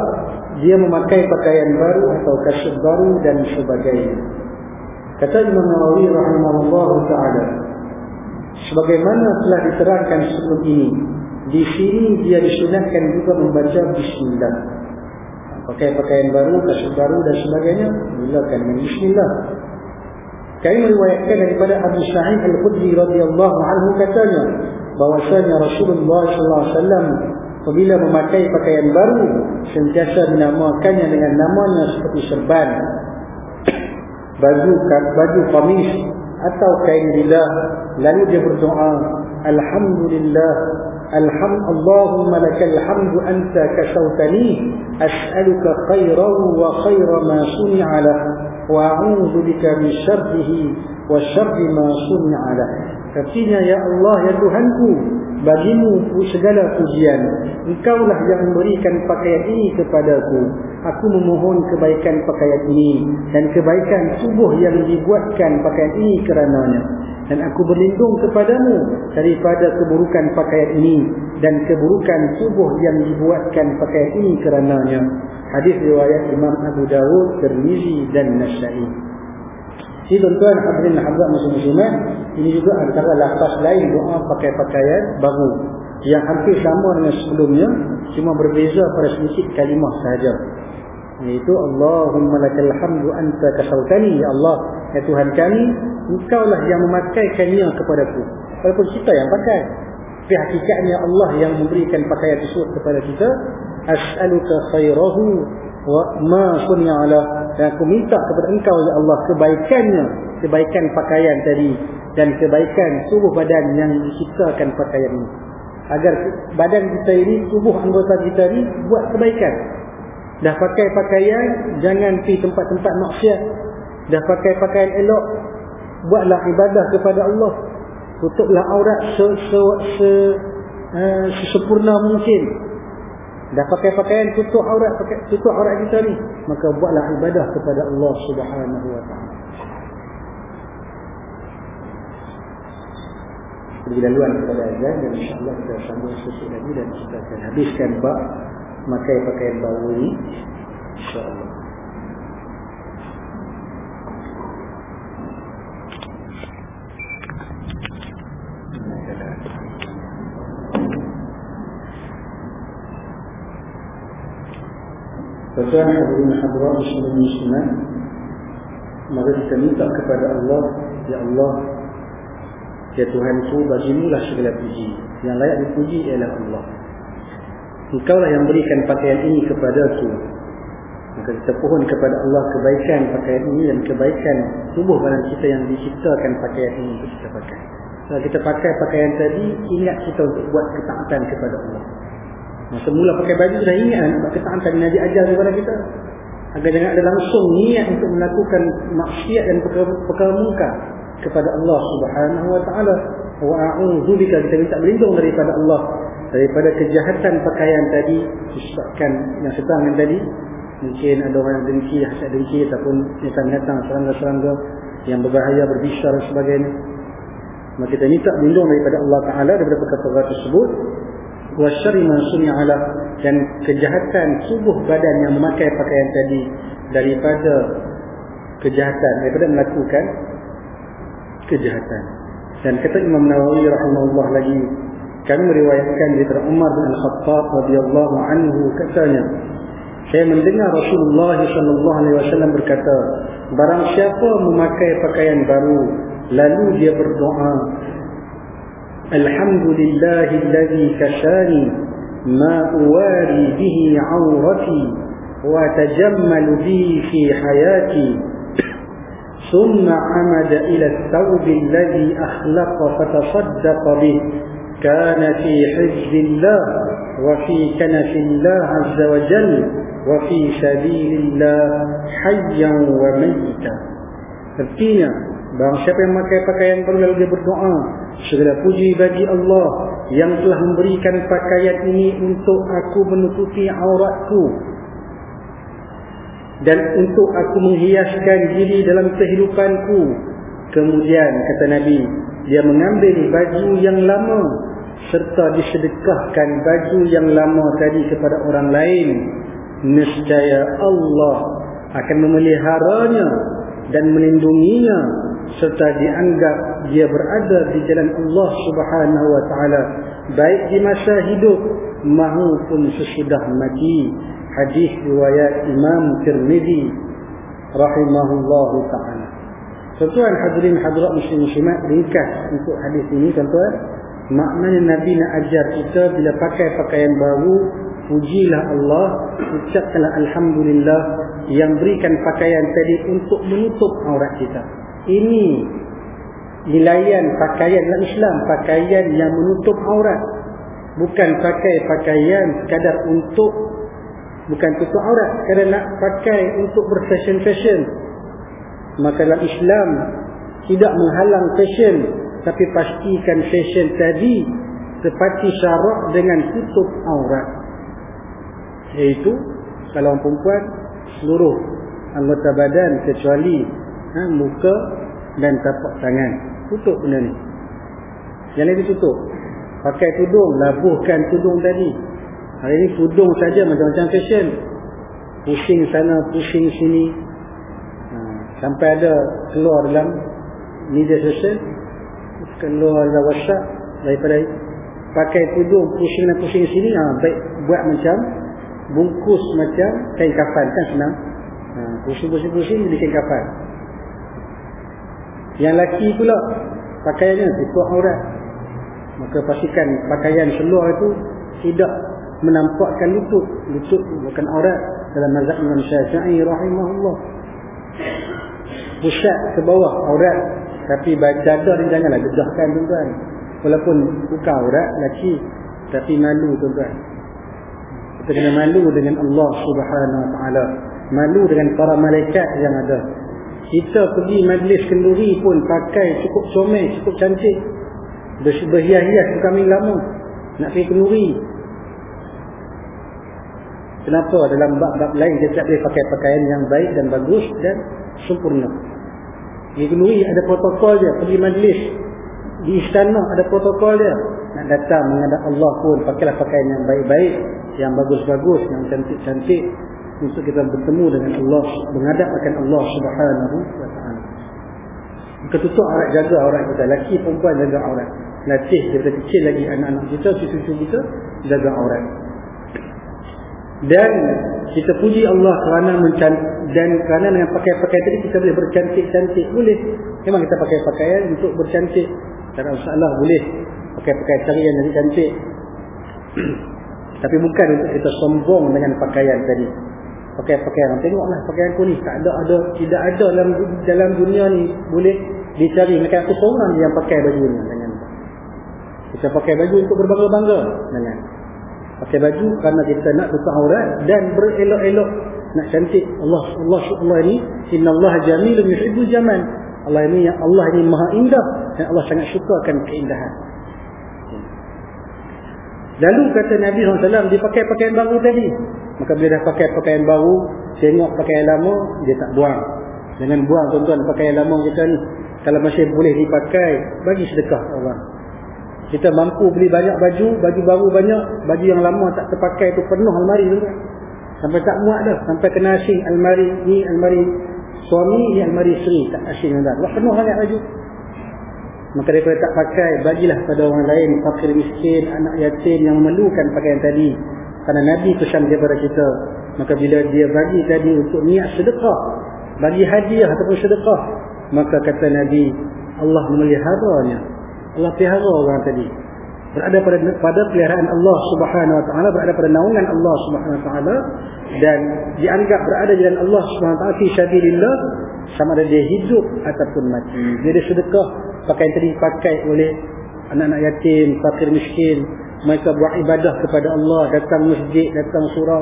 dia memakai pakaian baru atau kasut baru dan sebagainya. Kata Imam Nawawi rahimahullah taala sebagaimana telah diterangkan sebelum ini di sini dia disunatkan juga membaca bismillah. Pakai pakaian baru kasut baru dan sebagainya mulakan dengan bismillah Kami meriwayatkan daripada Abu Sa'id Al-Khudri radhiyallahu anhu katanya bahwasanya Rasulullah sallallahu alaihi wasallam apabila memakai pakaian baru sentiasa menamakannya dengan namanya seperti serban baju baju kamis atau kain lidah lalu dia berdoa alhamdulillah alham allahumma lakal hamdu anta kasawtani as'aluka khairahu wa khaira ma suni'a lah wa a'udzu bika min syarrihi wa syarri ma suni'a lah Artinya ya Allah ya Tuhanku bagimu segala pujian engkaulah yang memberikan pakaian ini kepadaku. Aku memohon kebaikan pakaian ini dan kebaikan tubuh yang dibuatkan pakaian ini kerananya. Dan aku berlindung kepadamu daripada keburukan pakaian ini dan keburukan tubuh yang dibuatkan pakaian ini kerananya. Hadis riwayat Imam Abu Dawud Tirmizi dan Nasa'i. Jadi tuan-tuan hadirin hadirat muslim-muslimat ini juga antara lafaz lain doa pakai pakaian baru yang hampir sama dengan sebelumnya cuma berbeza pada sedikit kalimah sahaja iaitu Allahumma lakal hamdu anta kasautani ya Allah ya Tuhan kami engkau lah yang memakaikannya kepadaku. Walaupun kita yang pakai. Tapi hakikatnya Allah yang memberikan pakaian tersebut kepada kita. As'aluka khairahu wa ma sunya ala. Dan aku minta kepada engkau ya Allah kebaikannya. Kebaikan pakaian tadi dan kebaikan tubuh badan yang diciptakan pakaian ini agar badan kita ini tubuh anggota kita ini buat kebaikan. Dah pakai pakaian jangan pergi tempat-tempat maksiat. Dah pakai pakaian elok buatlah ibadah kepada Allah. Tutuplah aurat se, se, se, uh, sesempurna mungkin. Dah pakai pakaian tutup aurat tutup aurat kita ni maka buatlah ibadah kepada Allah subhanahu wa ta'ala pergi laluan kepada azan dan insyaAllah kita sambung sesuatu lagi dan kita akan habiskan bak pakai pakaian baru ini. insyaAllah. Tuan-tuan hadirin hadirat muslimin muslimat. Maka kita minta kepada Allah Ya Allah Ya Tuhanku bagimu lah segala puji. Yang layak dipuji ialah Allah. Engkau lah yang berikan pakaian ini kepada aku Maka kita pohon kepada Allah kebaikan pakaian ini Dan kebaikan tubuh badan kita yang diciptakan pakaian ini untuk kita pakai. Kalau kita pakai pakaian tadi Ingat kita untuk buat ketaatan kepada Allah. Masa mula pakai baju sudah ingat sebab ketaatan Nabi ajar kepada kita. Agar jangan ada langsung niat untuk melakukan maksiat dan perkara muka kepada Allah Subhanahu wa taala. Wa a'udzu bika kita minta berlindung daripada Allah daripada kejahatan pakaian tadi disebabkan yang setangan tadi. Mungkin ada orang yang dengki hasad dengki ataupun datang-datang serangga-serangga yang berbahaya berbisa dan sebagainya. Maka kita minta berlindung daripada Allah Ta'ala daripada perkara-perkara tersebut. Wa syarri ma ala dan kejahatan tubuh badan yang memakai pakaian tadi daripada kejahatan daripada melakukan kejahatan. Dan kata Imam Nawawi rahimahullah lagi, kami meriwayatkan daripada Umar bin Al-Khattab radhiyallahu anhu katanya, saya mendengar Rasulullah sallallahu alaihi wasallam berkata, barang siapa memakai pakaian baru lalu dia berdoa, Alhamdulillahillazi kashani ma uwari bihi 'awrati wa tajammalu bihi fi hayati ثم عمد إلى الثوب الذي أخلق فتصدق به كان في حزب الله وفي كنف الله عز وجل وفي سبيل الله حيا وميتا Artinya, Barang siapa yang memakai pakaian baru lalu dia berdoa. Segala puji bagi Allah yang telah memberikan pakaian ini untuk aku menutupi auratku. Dan untuk aku menghiaskan diri dalam kehidupanku. Kemudian kata Nabi, dia mengambil baju yang lama serta disedekahkan baju yang lama tadi kepada orang lain. Nescaya Allah akan memeliharanya dan melindunginya serta dianggap dia berada di jalan Allah Subhanahu wa taala baik di masa hidup maupun sesudah mati hadis riwayat Imam Tirmizi rahimahullah taala. Tuan hadirin hadirat muslim muslimat ringkas untuk hadis ini tuan maknanya Nabi nak ajar kita bila pakai pakaian baru pujilah Allah ucapkanlah alhamdulillah yang berikan pakaian tadi untuk menutup aurat kita. Ini nilaian pakaian dalam Islam pakaian yang menutup aurat. Bukan pakai pakaian sekadar untuk bukan tutup aurat kerana nak pakai untuk berfashion-fashion. Maka dalam Islam tidak menghalang fashion tapi pastikan fashion tadi seperti syarak dengan tutup aurat. Iaitu kalau perempuan seluruh anggota badan kecuali ha, muka dan tapak tangan. Tutup benda ni. Yang lain tutup. Pakai tudung labuhkan tudung tadi hari ni tudung saja macam-macam fashion. Pusing sana pusing sini. Ha, sampai ada keluar dalam media sosial. Keluar dalam whatsapp daripada pakai tudung pusing dan pusing sini ha, baik buat macam bungkus macam kain kafan kan senang? Ha, pusing-pusing-pusing jadi kain kafan. Yang laki pula pakaiannya tutup aurat. Maka pastikan pakaian seluar itu tidak menampakkan lutut. Lutut bukan aurat. Dalam mazhab Imam Syafi'i rahimahullah. Pusat ke bawah aurat. Tapi dada ni janganlah gedahkan tuan-tuan. Walaupun bukan aurat lelaki. Tapi malu tuan-tuan. Kita kena malu dengan Allah subhanahu wa ta'ala. Malu dengan para malaikat yang ada. Kita pergi majlis kenduri pun pakai cukup comel cukup cantik. Berhias-hias kami lama nak pergi kenduri kenapa dalam bab-bab lain kita tak boleh pakai pakaian yang baik dan bagus dan sempurna pergi kenduri ada protokol dia pergi majlis di istana ada protokol dia nak datang menghadap Allah pun pakailah pakaian yang baik-baik yang bagus-bagus yang cantik-cantik untuk kita bertemu dengan Allah menghadap akan Allah Subhanahu wa taala. Ketutup aurat jaga aurat kita, laki perempuan jaga aurat. Latih kita kecil lagi anak-anak kita, cucu-cucu kita jaga aurat. Dan kita puji Allah kerana dan kerana dengan pakai-pakai tadi kita boleh bercantik-cantik boleh. Memang kita pakai pakaian untuk bercantik. Tak masalah boleh. Pakai-pakai cari yang jadi cantik. Tapi bukan untuk kita sombong dengan pakaian tadi pakai pakaian tengoklah pakaian aku ni tak ada ada tidak ada dalam dalam dunia ni boleh dicari macam aku seorang yang pakai baju ni dengan kita pakai baju untuk berbangga-bangga dengan pakai baju kerana kita nak tutup aurat dan berelok-elok nak cantik Allah Allah Allah ni inna Allah jamilun yuhibbul jamal Allah ini Allah ini maha indah dan Allah sangat sukakan keindahan Lalu kata Nabi SAW, dia pakai pakaian baru tadi. Maka bila dah pakai pakaian baru, tengok pakaian lama, dia tak buang. Jangan buang tuan-tuan pakaian lama kita ni. Kalau masih boleh dipakai, bagi sedekah orang. Kita mampu beli banyak baju, baju baru banyak, baju yang lama tak terpakai tu penuh almari tuan Sampai tak muat dah, sampai kena asing almari ni, almari suami, ni almari isteri, tak asing dah. Wah penuh banyak baju. Maka daripada tak pakai, bagilah pada orang lain, fakir miskin, anak yatim yang memerlukan pakaian tadi. Karena Nabi pesan kepada kita. Maka bila dia bagi tadi untuk niat sedekah, bagi hadiah ataupun sedekah, maka kata Nabi, Allah memeliharanya. Allah pelihara orang tadi. Berada pada pada peliharaan Allah Subhanahu wa taala, berada pada naungan Allah Subhanahu wa taala dan dianggap berada di dalam Allah Subhanahu wa taala sama ada dia hidup ataupun mati. Dia ada sedekah pakaian tadi pakai oleh anak-anak yatim, fakir miskin. Mereka buat ibadah kepada Allah, datang masjid, datang surau,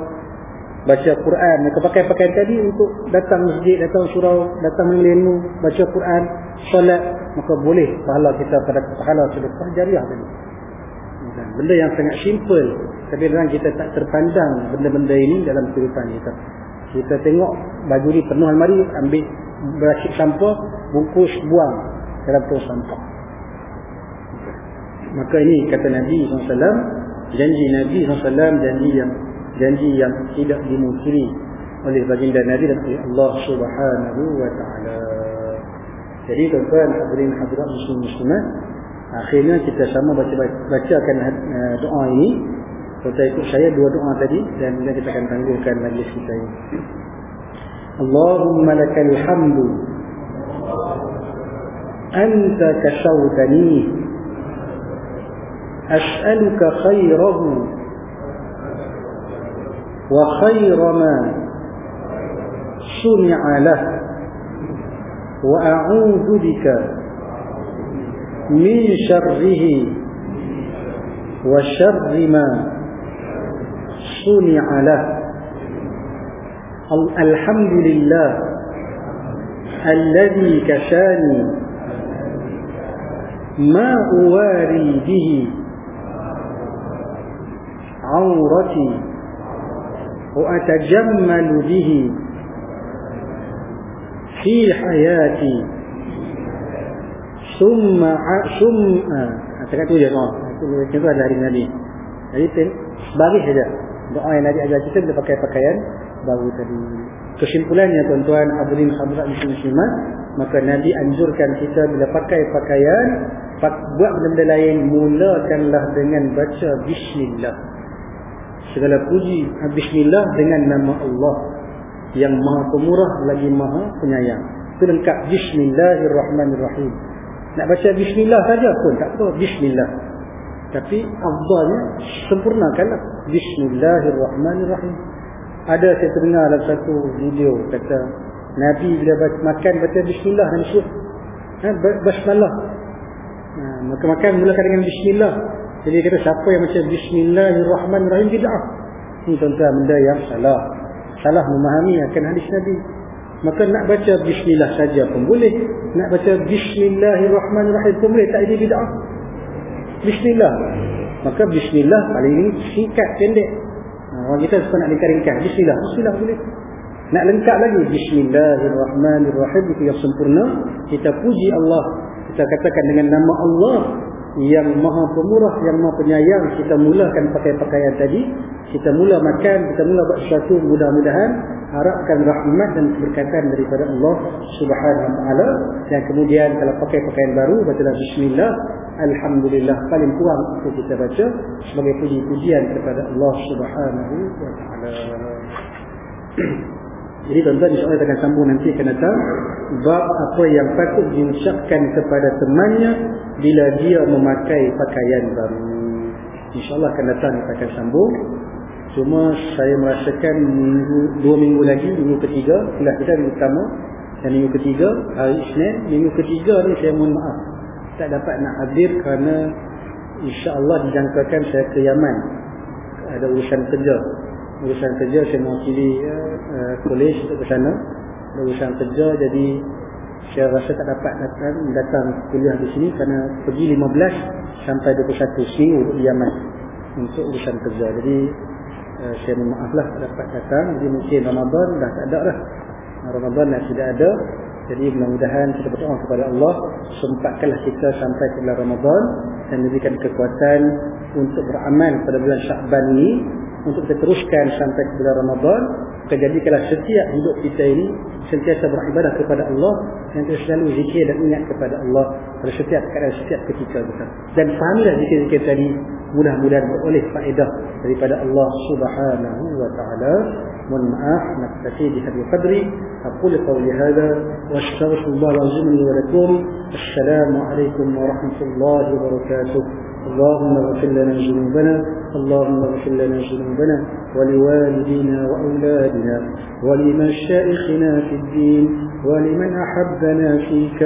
baca Quran. Mereka pakai pakaian tadi untuk datang masjid, datang surau, datang mengilmu, baca Quran, solat. Maka boleh pahala kita pada pahala sedekah jariah tadi. Benda yang sangat simple. Tapi dalam kita tak terpandang benda-benda ini dalam kehidupan kita. Kita tengok baju ni penuh almari, ambil berasik sampah, bungkus, buang dalam tong sampah. Maka ini kata Nabi SAW, janji Nabi SAW, janji yang janji yang tidak dimungkiri oleh baginda Nabi dan oleh Allah Subhanahu wa taala. Jadi tuan-tuan hadirin hadirat muslim muslimat, akhirnya kita sama baca bacakan uh, doa ini. Kita ikut saya dua doa tadi dan kita akan tanggungkan majlis kita ini. Allahumma lakal hamdu. أنت كشوتني أسألك خيره وخير ما صنع له وأعوذ بك من شره وشر ما صنع له. الحمد لله الذي كشاني ما أواري به عورتي وأتجمل به في حياتي ثم ثم Cakap tu je doa. Itu adalah hari Nabi. Jadi bagi saja. Doa yang Nabi ajar kita kita pakai pakaian baru tadi. Kesimpulannya tuan-tuan, hadirin hadirat muslimat, maka Nabi anjurkan kita bila pakai pakaian, buat benda-benda lain, mulakanlah dengan baca bismillah. Segala puji ah, bismillah dengan nama Allah yang Maha Pemurah lagi Maha Penyayang. Itu lengkap bismillahirrahmanirrahim. Nak baca bismillah saja pun tak apa, bismillah. Tapi afdalnya sempurnakanlah. Bismillahirrahmanirrahim. Ada saya terdengar dalam satu video kata Nabi bila makan baca bismillah dan syukur. Ha, basmalah. Ha, maka makan mulakan dengan bismillah. Jadi kata siapa yang macam bismillahirrahmanirrahim bid'ah. Ini tuan-tuan benda yang salah. Salah memahami akan hadis Nabi. Maka nak baca bismillah saja pun boleh. Nak baca bismillahirrahmanirrahim pun boleh. Tak ada bid'ah. Bismillah. Maka bismillah paling ini singkat pendek. Ha, orang kita suka nak ringkas Bismillah. Bismillah boleh. Nak lengkap lagi. Bismillahirrahmanirrahim. Itu yang sempurna. Kita puji Allah. Kita katakan dengan nama Allah yang maha pemurah, yang maha penyayang kita mulakan pakai pakaian tadi. Kita mula makan, kita mula buat sesuatu mudah-mudahan harapkan rahmat dan keberkatan daripada Allah subhanahu wa ta'ala. Dan kemudian kalau pakai pakaian baru bacalah bismillah Alhamdulillah paling kurang itu kita baca sebagai puji-pujian kepada Allah subhanahu wa ta'ala jadi tuan-tuan insyaAllah kita akan sambung nanti akan datang Bab apa yang patut diucapkan kepada temannya Bila dia memakai pakaian baru. InsyaAllah akan datang kita akan sambung. Cuma saya merasakan minggu, dua minggu lagi Minggu ketiga Kuliah kita minggu pertama Dan minggu ketiga Hari Isnin. Minggu ketiga ni saya mohon maaf Tak dapat nak hadir kerana InsyaAllah dijangkakan saya ke Yaman. Ada urusan kerja urusan kerja saya mewakili uh, kolej untuk ke sana. Urusan kerja jadi saya rasa tak dapat datang, datang kuliah di sini kerana pergi 15 sampai 21 seminggu di Yaman untuk urusan kerja. Jadi uh, saya mohon maaf lah tak dapat datang. Jadi mungkin Ramadan dah tak ada lah. Ramadan dah tidak ada. Jadi mudah-mudahan kita berdoa kepada Allah sempatkanlah kita sampai ke bulan Ramadan dan memberikan kekuatan untuk beramal pada bulan Syakban ini untuk kita teruskan sampai ke bulan Ramadan kejadikanlah setiap hidup kita ini sentiasa beribadah kepada Allah kita selalu zikir dan ingat kepada Allah pada setiap keadaan setiap ketika kita. Dan fahamilah zikir-zikir tadi mudah-mudahan beroleh faedah daripada Allah subhanahu wa ta'ala. Mohon maaf naktafi di hadis qadri aqul qawli hadha wa astaghfirullah al-azim li wa lakum assalamu alaikum wa rahmatullahi wa barakatuh اللهم اغفر لنا ذنوبنا اللهم اغفر لنا ذنوبنا ولوالدينا وأولادنا ولمشائخنا في الدين ولمن أحبنا فيك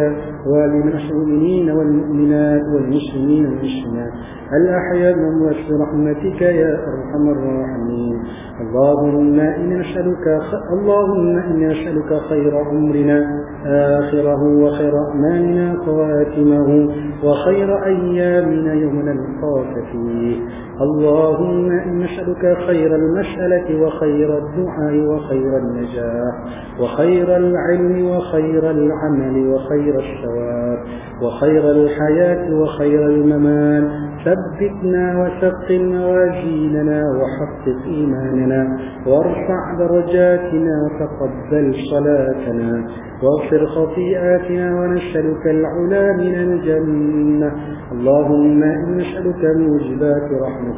ولمن المؤمنين والمؤمنات والمسلمين والمسلمات. الأحياء من رحمتك يا أرحم الراحمين. اللهم إنا نسألك اللهم إنا نسألك خير عمرنا آخره وخير أعمالنا خواتمه وخير أيامنا يوم نلقاك فيه اللهم نسألك خير المسألة وخير الدعاء وخير النجاح وخير العلم وخير العمل وخير الثواب وخير الحياة وخير الممات. ثبتنا وثقل موازيننا وحقق إيماننا وارفع درجاتنا وتقبل صلاتنا واغفر خطيئاتنا ونسألك العلا من الجنة. اللهم إن نسألك موجبات رحمتك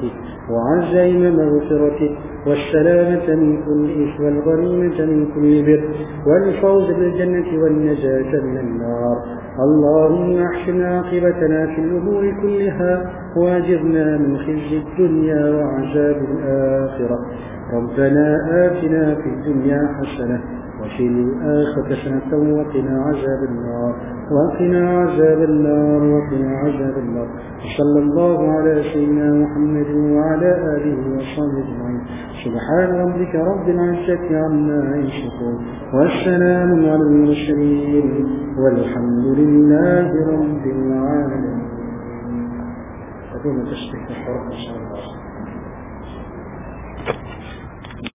وعزائم مغفرتك والسلامة من كل إثم والغنيمة من كل بر والفوز بالجنة والنجاة من النار. اللهم احسن عاقبتنا في الأمور كلها وأجرنا من خزي الدنيا وعذاب الآخرة. ربنا آتنا في الدنيا حسنة وفي الآخرة حسنة وقنا عذاب النار وقنا عذاب النار وقنا عذاب النار. صلى الله على سيدنا محمد وعلى آله وصحبه أجمعين. سبحان ربك رب العزة عما يصفون. والسلام على المرسلين والحمد لله رب العالمين. أقول شاء الله